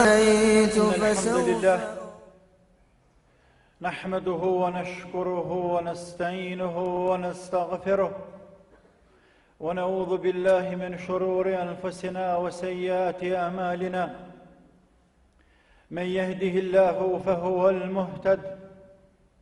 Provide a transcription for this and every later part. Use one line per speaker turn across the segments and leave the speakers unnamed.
الحمد لله نحمده ونشكره ونستعينه ونستغفره ونعوذ بالله من شرور انفسنا وسيئات اعمالنا من يهده الله فهو المهتد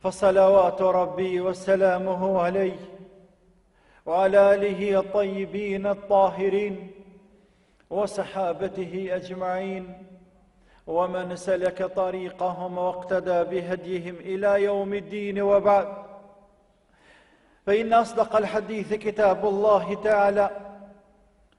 فصلوات ربي وسلامه عليه وعلى اله الطيبين الطاهرين وصحابته اجمعين ومن سلك طريقهم واقتدى بهديهم الى يوم الدين وبعد فان اصدق الحديث كتاب الله تعالى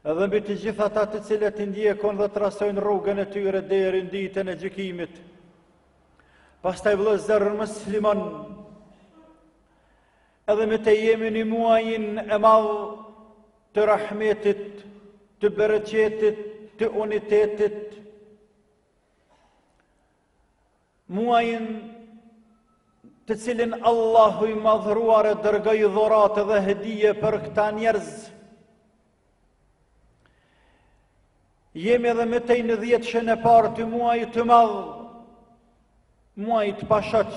Edhe mbi të gjithë ata të cilët i ndjekin dhe trasojnë rrugën e tyre deri në ditën e gjykimit. Pastaj vëllezër muslimon, edhe më tej jemi në muajin e madh të rahmetit, të bereqetit, të unitetit, Muajin të cilin Allahu i madhëruar e dërgoi dhuratë dhe hedije për këta njerëz. Jemi edhe më tej në dhjetëshin e parë të këtij muaji të madh, muaj të pashoq.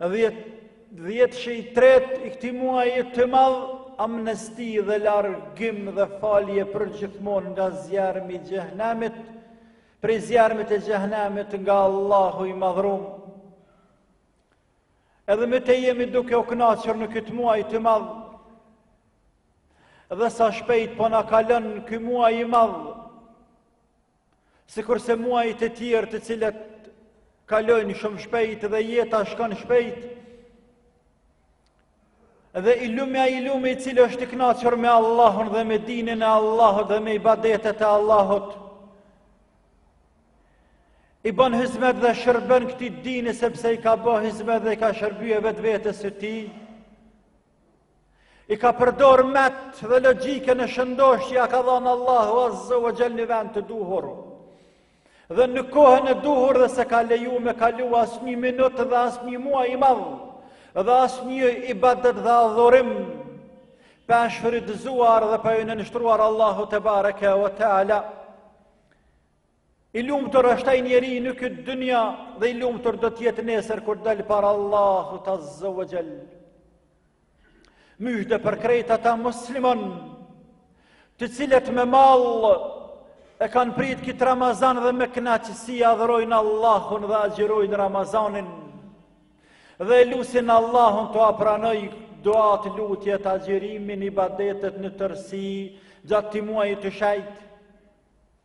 Dhjetë dhjetëshi i tretë i këtij muajit të madh amnesti dhe largim dhe falje përgjithmonë nga zjermi i xhehnemit, prej zjermit të xhehnemit nga Allahu i madhrum. Edhe më tej jemi duke u kënaqur në këtë muaj të madh, dhe sa shpejt po na kalon ky muaj i madh, Sikurse muajt e tjerë të cilët kalojnë shumë shpejt dhe jeta shkon shpejt, dhe i lumja i lumi i cili është i kënaqur me Allahun dhe me dinin e Allahut dhe me ibadetet e Allahut, i bën hizmet dhe shërben këtij dini sepse i ka bo hizmet dhe i ka shërbye vetvetes së tij, I ka përdor mendtë dhe logjikën e shëndoshë që ja ka dhanë Allahu Azza wa Jall në vend të duhur. Dhe në kohën e duhur dhe s'e ka leju me kalu asnjë minut dhe asnjë muaj i madh dhe asnjë ibadet dhe adhurim pa e shfrytëzuar dhe pa iu nënshtruar Allahut tebareke ue teala. I lumtur është ai njeri në këtë dynja dhe i lumtur do të jetë nesër kur dal para Allahut Azza wa Jall. Myzhde për krejt ata muslimon, të cilët me mall e kanë prit këtë Ramazan dhe me kënaqësi adhurojnë Allahun dhe agjërojnë Ramazanin. Dhe e lusin Allahun t'ua pranojë duat, lutjet, agjërimin, ibadetet në tërësi, gjatë këtij muajit të shenjtë.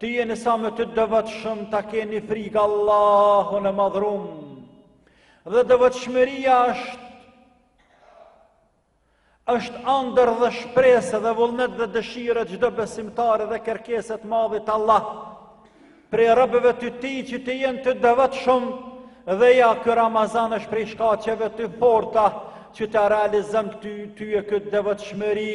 Të jeni sa më të devotshëm ta keni frikë Allahun e madhrum. Dhe devotshmëria është është andër dhe shpresë dhe vullnet dhe dëshirë e çdo besimtari dhe kërkesë e të madhit Allah prej robërve të tij që të jenë të devotshëm dhe ja ky Ramazan është prej shkaqeve të forta që ta realizojmë ty ty e këtë devotshmëri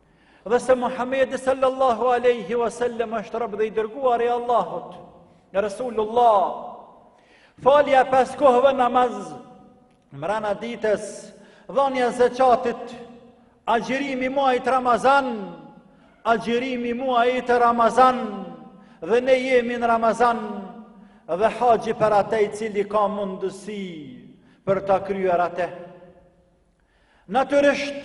dhe se Muhamedi sallallahu alaihi wasallam është rob dhe i dërguar i Allahut, Resulullah. Falja e pes kohëve namaz, mrena ditës, dhanja e zeqatit, agjërimi i muajit Ramazan, agjërimi i muajit Ramazan, dhe ne jemi në Ramazan, dhe haxhi për atë i cili ka mundësi për ta kryer atë. Natyrisht,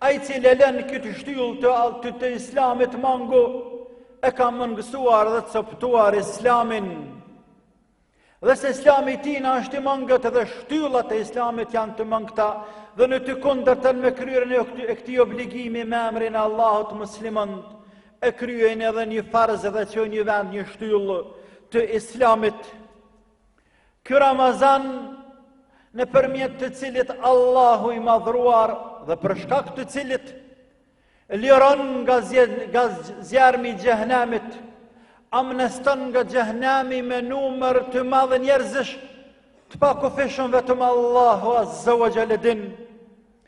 ai i cili e lën këtë shtyllë të naltë të islamit mangu, e ka mangësuar dhe coptuar islamin. Dhe se islami i tina është i mangët dhe shtyllat e islamit janë të mangëta dhe në të kundërtën me kryerjen e këtij obligimi me emrin e Allahut muslimanët e kryejnë edhe një farz dhe çojnë në vend një shtyllë të islamit. Ky Ramazan nëpërmjet të cilit Allahu i madhruar dhe për shkak të cilit liron nga zjarmi i xhehnemit, amniston nga xhehnemi një numër të madh njerëzish, të pakufishëm vetëm Allahu azze ue xhel e din,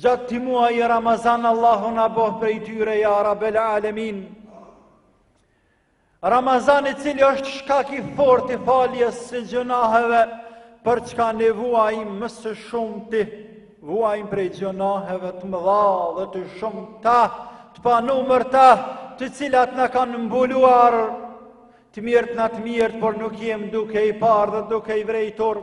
Gjatë këtij muaji Ramazan Allahu na bën prej tyre ja Rabbel Alemin. Ramazan i cili është shkak i fort i faljes së gjynaheve për çka ne vuajmë më së shumti vuajmë prej gjynaheve të mëdha dhe të shumta të panumërta të cilat na kanë mbuluar të mirët në të mirët por nuk jem duke i parë dhe duke i vrejtur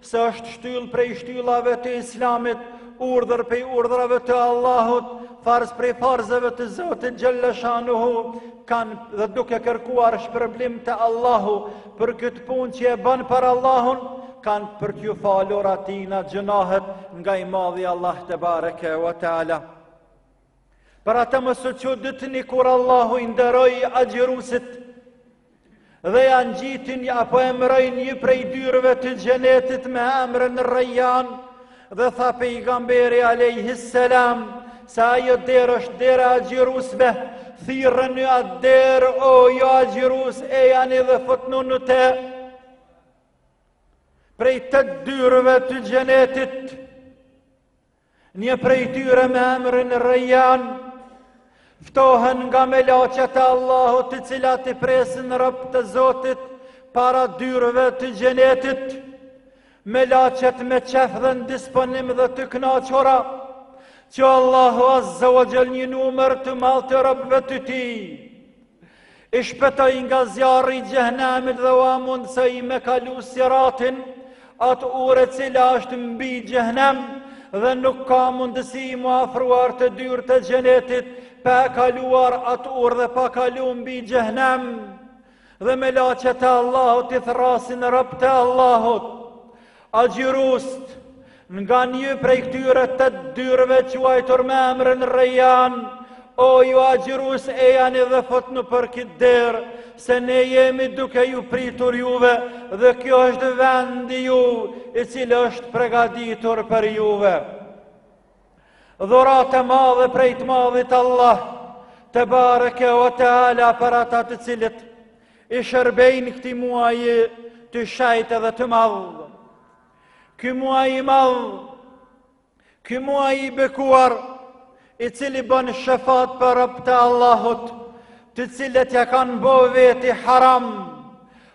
se është shtyllë prej shtyllave të islamit, urdhër prej urdhrave të Allahut, farz prej farzeve të Zotit xhel-le shanuhu, kanë dhe duke kërkuar shpërblim te Allahu për këtë punë që e ban për Allahun, kanë për t'ju falur atina gjynahet nga i madhi Allah tebareke wa ta'ala. Për atë meseqë dëshëm kur Allahu i nderoi agjëruesit, Dhe ia ngjitin apo emrojnë një prej dyerve të xhenetit me emrin Rejjan dhe tha pejgamberi alayhi salam se ajo derë është dera e agjëruesve, thirren në atë derë o ju agjërues ejani dhe futnu në të. Prej tetë dyerve të xhenetit Një prej tyre me emrin Rejjan, ftohen nga melaqet e Allahut të cilat i presin robtë e Zotit para dyerve të xhenetit, melaqet me qejf dhe në disponim dhe të kënaqura, që Allahu azze ue xhel një numër të madh të robëve të tij, I shpëtoj nga zjarri i xhehenamit dhe ua mundësoj me kalu siratin, atë urë e cila është mbi xhehenem dhe nuk ka mundësi mu afruar te dyert e xhenetit pa kaluar atë urë dhe pa kalu mbi xhehenem dhe melaqet e Allahut i thrasin robt e Allahut. Agjërust, nga një prej këtyre tetë dyerve quajtur me emrën Rejan, o ju agjërus ejani edhe futnu nëpër këtë derë, se ne jemi duke ju pritur juve dhe kjo është vendi juj i cili është pregaditur për juve. Dhuratë e madhe prej të madhit Allah, tebareke ve teala për ata të cilët, i shërbejnë këtij muaji të shejtë dhe të madh. Ky muaj i madh, ky muaj i bekuar, i cili bën shefat për robt e Allahut, të cilët ja kanë bo veti haram,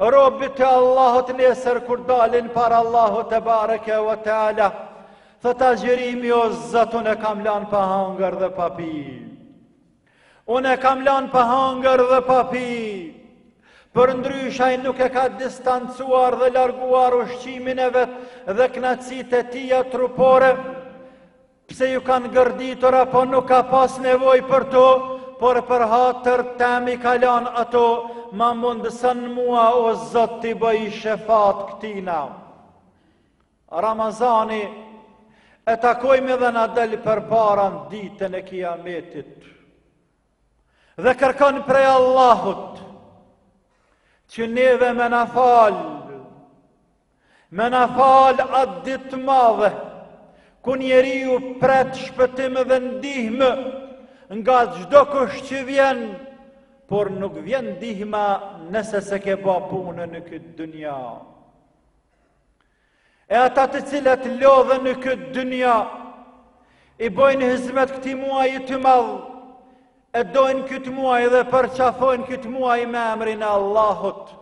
Robt e Allahut nesër kur dalin para Allahut tebareke ve teala, thotë agjërimi o Zot unë e kam lan pa hangër dhe pa pi. Unë e kam lan pa hangër dhe pa pi. Përndryshej nuk e ka distancuar dhe larguar ushqimin e vet dhe knaqsitë e tija trupore, Pse ju kanë gërditur apo nuk ka pas nevojë për to, por për hatër tem i ka lan ato, ma mundëson mua o zot t'i bëj shefat ktijna. Ramazani e takojmë dhe na del përpara n' ditën e kiametit. Dhe kërkon prej Allahut, që neve me na falë, Me na fal atë ditë t'madhe, ku njeriu pret shpëtim dhe ndihmë nga çdokush që vjen, por nuk vjen ndihma nëse s'e ke ba punë në këtë dynja. E ata të cilët lodhen në këtë dynja, i bojnë hizmet këtij muaji të madh, e dojnë këtë muaj dhe e përqafojnë këtë muaj me emrin e Allahut,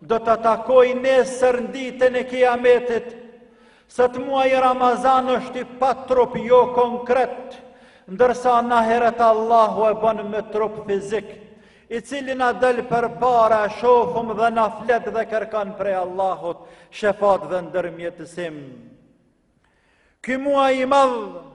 do ta takojë nesër në ditën e kiametit, sot muaji Ramazan është i patrup jo konkret, ndërsa n'ahiret Allahu e bën me trup fizik, i cili na del përpara, e shofim dhe na flet dhe kërkon prej Allahut, shefat dhe ndërmjetësim. Ky muaj i madh,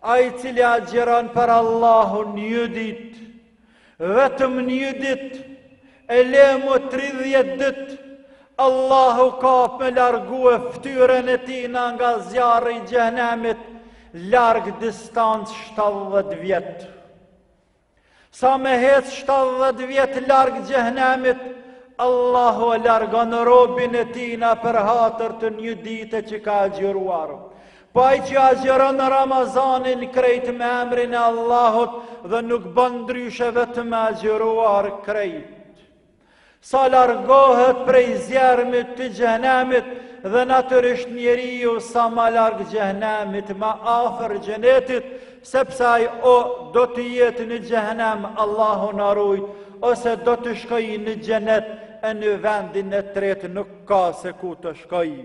Ai i cili agjëron për Allahun një ditë, vetëm një ditë, e le më 30 ditë, Allahu ka me largue ftyrën e tijna nga zjarri i xhehnemit, larg distancë 70 vjet. Sa me hecë 70 vjet larg xhehenemit, Allahu e largon robin e tij veç për hatër të një dite që ka agjëruar. Po ai që agjëron Ramazanin krejt me emrin e Allahut dhe nuk bën ndryshe vetëm e agjëron krejt. Sa largohet prej zjarmit të xhehenemit dhe natyrisht njeriu sa ma larg xhehenemit, ma afër xhenetit, sepse ai o do të jetë në xhehenem, Allahu na ruajt, ose do të shkojë në xhenet, e në vendin e tretë nuk ka se ku të shkojë.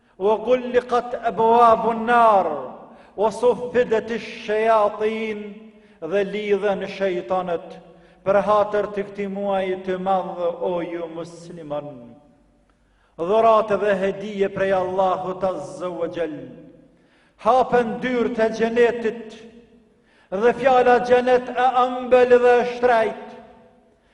Wa gulliqat abwabun nar wa suffidat ash-shayatin dhe lidhen shejtanët për hatër të këtij muaj të madh o ju muslimanë. Dhuratë dhe hedije prej Allahut Azza wa Jall. Hapen dyert e xhenetit dhe fjala xhenet e ëmbël dhe e shtrenjtë.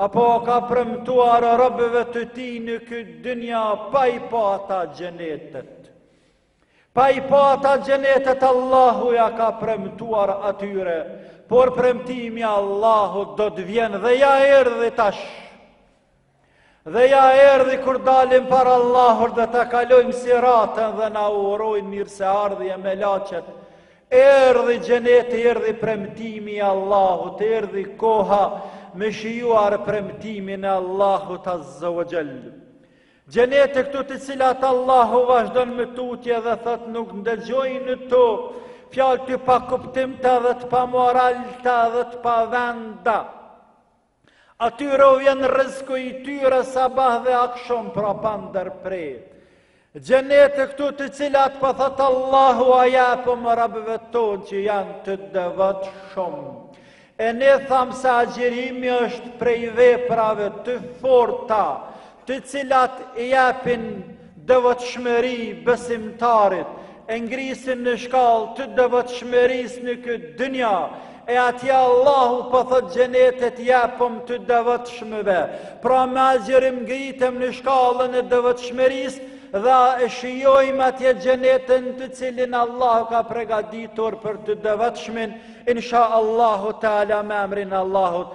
Ua ka premtuar robëve të tij në këtë dynja pa i pa ata xhenetet. Pa i pa ata xhenetet Allahu ia ka premtuar atyre, por premtimi i Allahut do të vjen dhe ja erdhi tash. Dhe ja erdhi kur dalim para Allahut dhe ta kalojmë siratin dhe na urojnë mirëseardhje melaqet Erdhi xheneti, erdhi premtimi i Allahut, erdhi koha me shijuar premtimin e Allahut Azza wa Jall. Xhenete këto të cilat Allahu vazhdon më tutje dhe thotë nuk ndëgjojnë në to fjalë të pakuptimta dhe të pamoralta dhe të pavenda. Atyre u vjen rrizku i tyre sabah dhe aksham pra pa ndërprerë. Xhenete këto të cilat po thotë Allahu ua japim robëve tonë që janë të devotshëm. E ne thamë se agjërimi është prej veprave të forta, të cilat i japin devotshmëri besimtarit, e ngrisin në shkallë të devotshmërisë në këtë dynja, e atje Allahu po thotë xhenetet ua japim të devotshmëve. Pra me agjërim ngritemi në shkallën e devotshmërisë dhe e shijojmë atje xhenetin të cilin Allahu ka përgatitur për të devotshmin, insha Allahu taala me emrin e Allahut.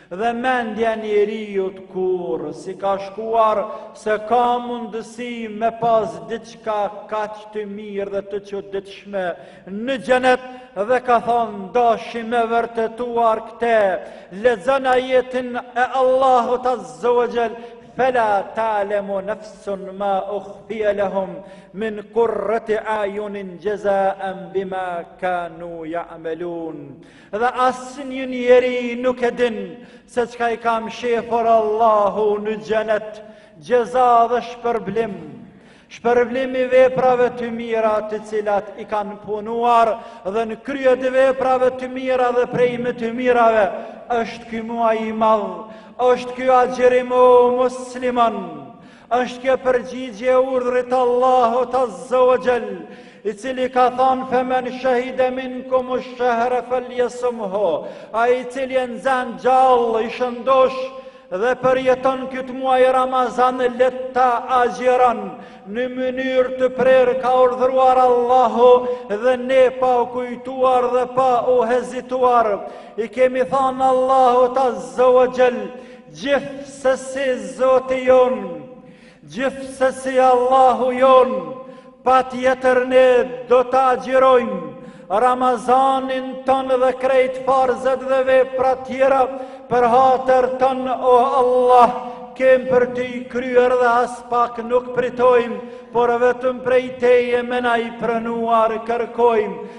Dhe mendja e njeriut kurrë s'i ka shkuar se ka mundësi me pas diçka kaq të mirë dhe të çuditshme në xhenet dhe ka thonë doshi me vërtetuar këtë lexone ajetin e Allahut Azza wa Jall fela ta'lamu nafsun ma ukhfiya lahum min qurrati ayunin jazaa'an bima kanu ya'malun Dhe as një njeri nuk e din se çka i ka mshefur Allahu në xhenet, xheza dhe shpërblim. Shpërblim i veprave të mira të cilat i kanë punuar dhe në krye të veprave të mira dhe prej më të mirave është ky muaj i madh, është ky agjerim o musliman, Është kjo përgjigje e urdhrit të Allahut Azza wa Jall, i cili ka thanë femen shehide minkumu shehra feljesumhu, ai i cili e nxan gjallë i shëndoshë dhe përjeton këtë muaj Ramazan le ta agjeron në mënyrë të prerë ka urdhëruar Allahu dhe ne pa u kujtuar dhe pa u hezituar i kemi thanë Allahut Azza wa Jall Gjithsesi Zoti jonë, gjithsesi Allahu jonë, patjetër ne do ta agjirojmë Ramazanin tonë dhe krejt farzet dhe vepra tjera për hatër tan o Allah kem për t'i kryer dhe aspak nuk pritojmë por vetëm prej teje me na i pranuar kërkojmë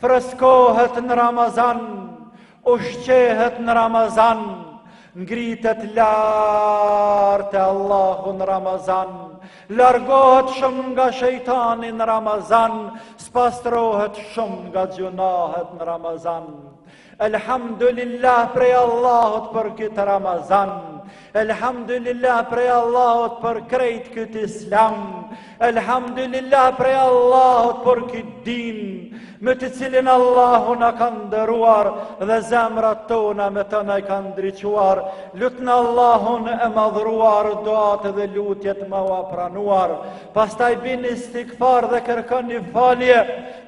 Freskohet në Ramazan, ushqehet në Ramazan, ngritet lart te Allahu në Ramazan, largohet shumë nga shejtani në Ramazan, spastrohet shumë nga gjunahet në Ramazan. Elhamdulillah prej Allahut për këtë Ramazan. Elhamdulillah prej Allahut për krejt këtë Islam. Elhamdulillah prej Allahut për këtë din, me të cilin Allahu na ka nderuar dhe zemrat tona me të na i ka ndriçuar. Lutne Allahun e madhruar duat dhe lutjet me ua pranuar. Pastaj bini istighfar dhe kërkoni falje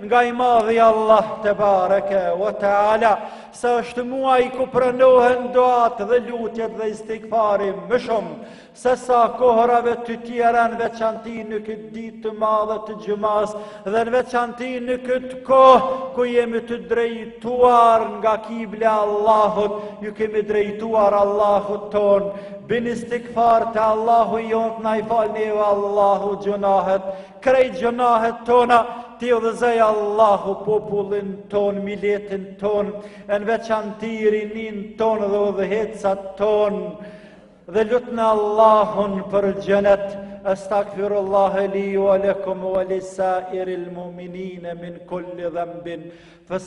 nga i madhi Allah tebareke ue teala, se është muaj ku pranohen duat dhe lutjet dhe istighfari më shumë sesa kohërave të tjera në veçanti në këtë ditë të madhe të xhumas, dhe në veçanti në këtë kohë ku jemi të drejtuar nga kibla e Allahut, ju kemi drejtuar Allahut tonë, bini istighfar te Allahu jonë, të na i falë neve Allahu gjynahet, Krejt gjynahet tona, t'i udhëzojë Allahu popullin tonë, miletin tonë, e në veçanti rininë tonë dhe udhëheqësat tanë, dhe lutne Allahun për xhenet, estaghfirullahe li ue lekum ue li sairil muminine min kulli dhembin, fës